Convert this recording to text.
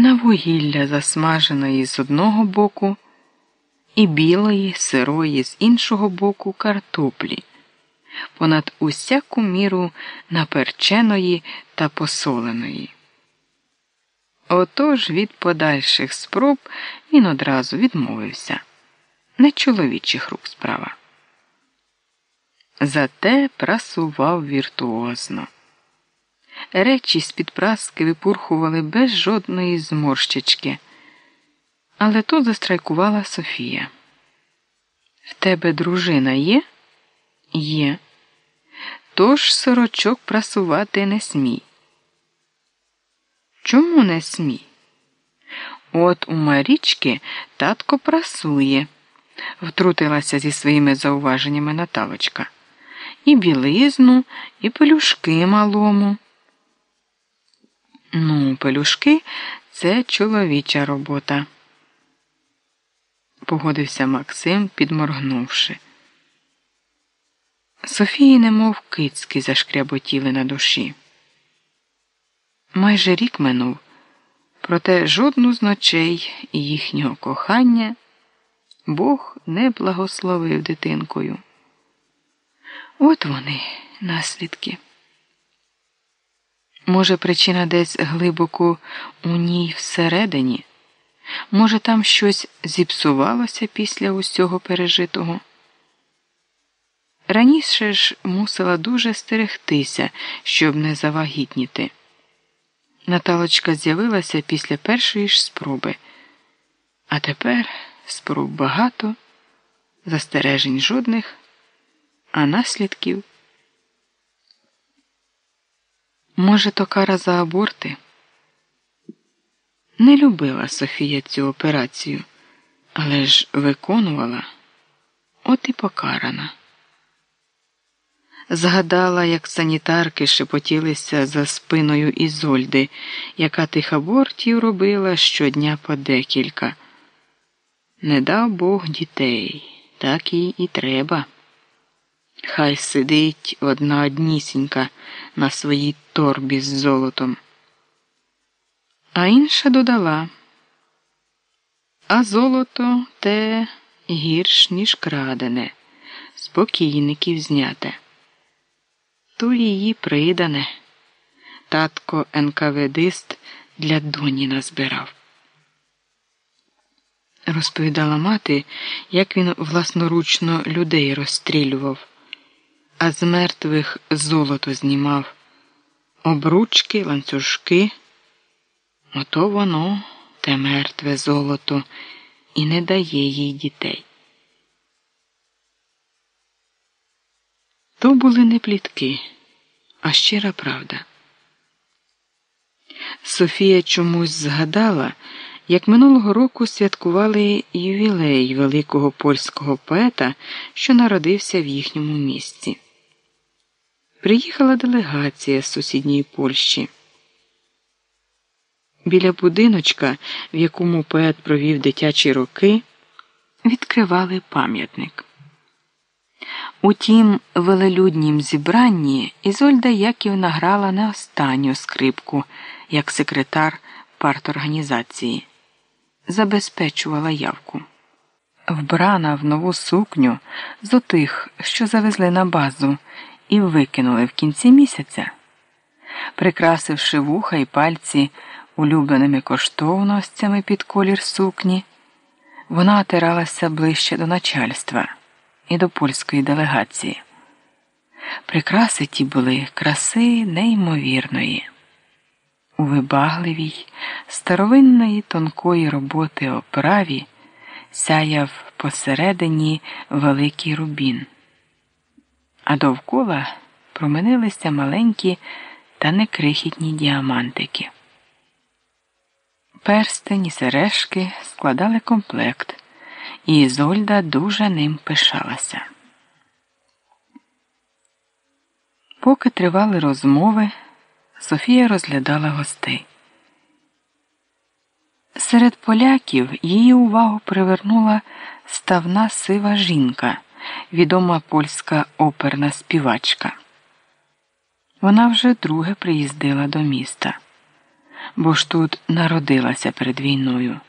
на вугілля засмаженої з одного боку і білої, сирої з іншого боку картоплі, понад усяку міру наперченої та посоленої. Отож від подальших спроб він одразу відмовився. Не чоловічих рук справа. Зате прасував віртуозно. Речі з-під праски випурхували без жодної зморщички. Але тут застрайкувала Софія. В тебе дружина є? Є. Тож сорочок прасувати не смій. Чому не смій? От у Марічки татко прасує, втрутилася зі своїми зауваженнями Наталочка. І білизну, і пелюшки малому. Ну, пелюшки це чоловіча робота, погодився Максим, підморгнувши. Софії немов кицьки зашкряботіли на душі. Майже рік минув, проте жодну з ночей їхнього кохання Бог не благословив дитинкою. От вони, наслідки. Може, причина десь глибоко у ній всередині? Може, там щось зіпсувалося після усього пережитого? Раніше ж мусила дуже стерегтися, щоб не завагітніти. Наталочка з'явилася після першої ж спроби, а тепер спроб багато, застережень жодних, а наслідків. Може, то кара за аборти? Не любила Софія цю операцію, але ж виконувала, от і покарана. Згадала, як санітарки шепотілися за спиною Ізольди, яка тих абортів робила щодня по декілька. Не дав Бог дітей, так їй і треба. Хай сидить одна однісінька на своїй торбі з золотом. А інша додала, а золото те гірш, ніж крадене, спокійників зняте. То її придане. Татко НКВДист для доні назбирав. Розповідала мати, як він власноручно людей розстрілював а з мертвих золото знімав, обручки, ланцюжки. Ото воно, те мертве золото, і не дає їй дітей. То були не плітки, а щира правда. Софія чомусь згадала, як минулого року святкували ювілей великого польського поета, що народився в їхньому місті приїхала делегація з сусідньої Польщі. Біля будиночка, в якому поет провів дитячі роки, відкривали пам'ятник. У тім велелюднім зібранні Ізольда Яківна грала не останню скрипку як секретар парторганізації, забезпечувала явку. Вбрана в нову сукню з отих, що завезли на базу і викинули в кінці місяця, прикрасивши вуха і пальці улюбленими коштовностями під колір сукні, вона отиралася ближче до начальства і до польської делегації. Прикраси ті були краси неймовірної. У вибагливій, старовинної тонкої роботи оправі сяяв посередині великий рубін а довкола променилися маленькі та некрихітні діамантики. Перстень і сережки складали комплект, і Ізольда дуже ним пишалася. Поки тривали розмови, Софія розглядала гостей. Серед поляків її увагу привернула ставна сива жінка відома польська оперна співачка. Вона вже друге приїздила до міста. бо ж тут народилася перед війною.